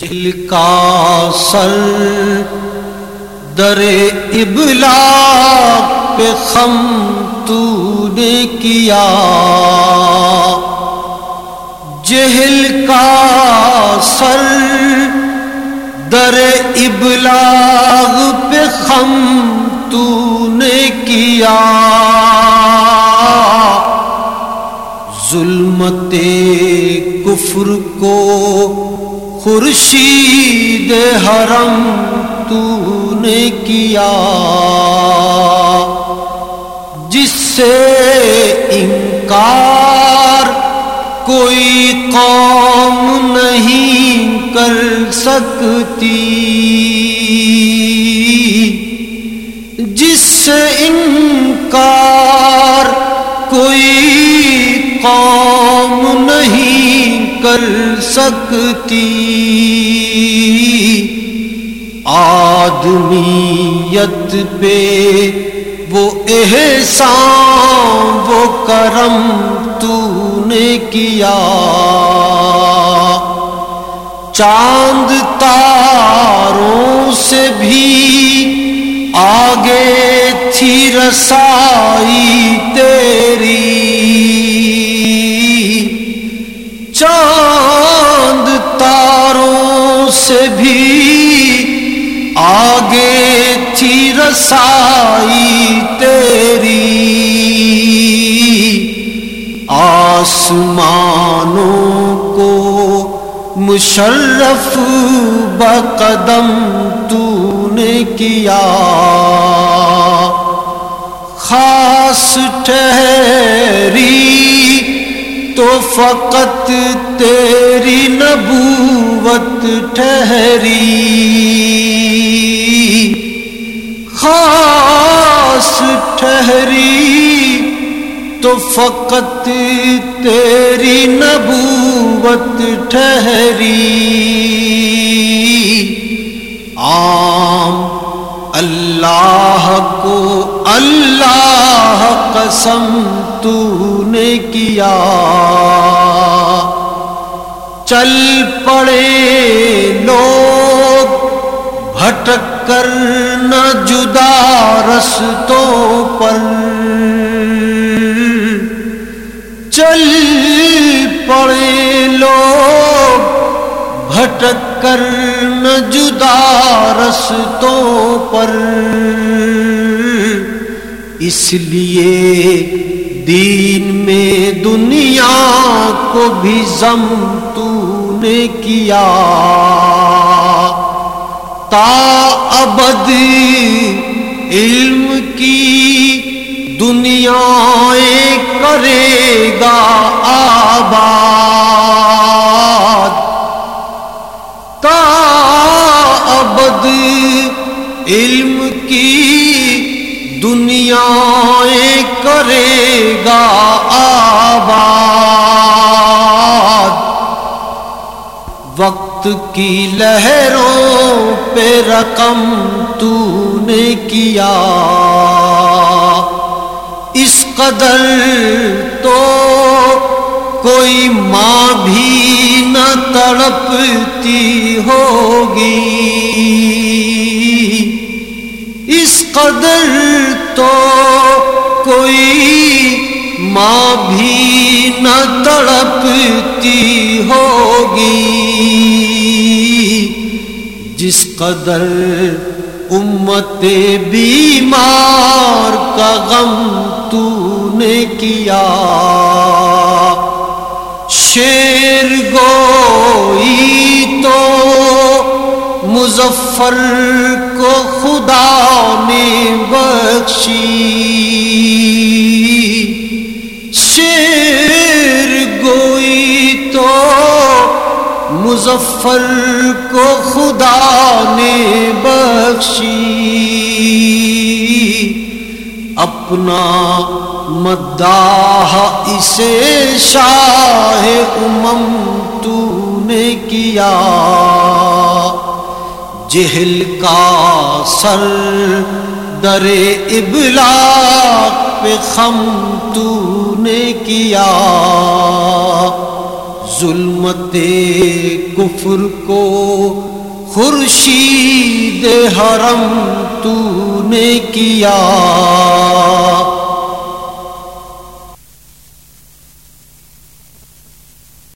دل کا سر در ابلا پہ خم تو نے کیا۔ جہل کا سر در ابلاغ پہ خم تو نے کیا۔ ظلمت کفر کو خورشید حرم تو نے کیا، جس سے انکار کوئی قوم نہیں کر سکتی۔ جس سے انکار کر سکتی۔ آدمیت پہ وہ احسان، وہ کرم تو نے کیا۔ چاند تاروں سے بھی آگے تھی رسائی تیری۔ چاند تاروں سے بھی آگے تھی رسائی تیری۔ آسمانوں کو مشرف بقدم تو نے کیا۔ خاص ٹھہری تو فقط تیری نبوت ٹھہری۔ خاص ٹھہری تو فقط تیری نبوت ٹھہری۔ عام، اللہ کو اللہ قسم تو نے کیا۔ چل پڑے لوگ، بھٹک کر نہ جدا رستوں پر۔ چل پڑے لوگ، بھٹک کر نہ جدا رستوں پر۔ اس لیے دین میں دنیا کو بھی زم تو نے کیا۔ تا ابد علم کی دنیا کرے گا آباد۔ تا ابد علم کی دنیا کرے گا آباد۔ وقت کی لہروں پہ رقم تو نے کیا۔ اس قدر تو کوئی ماں بھی نہ تڑپتی ہوگی۔ اس قدر ماں بھی نہ تڑپتی ہوگی۔ جس قدر امت بیمار کا غم تو نے کیا۔ شیر گوئی تو مظفر کو خدا نے بخشی۔ شیر گوئی تو مظفر کو خدا نے بخشی۔ اپنا مداح اسے شاہ امم تو نے کیا۔ جہل کا سر در ابلا پہ خم تو نے کیا۔ ظلمت کفر کو خورشید حرم تو نے کیا۔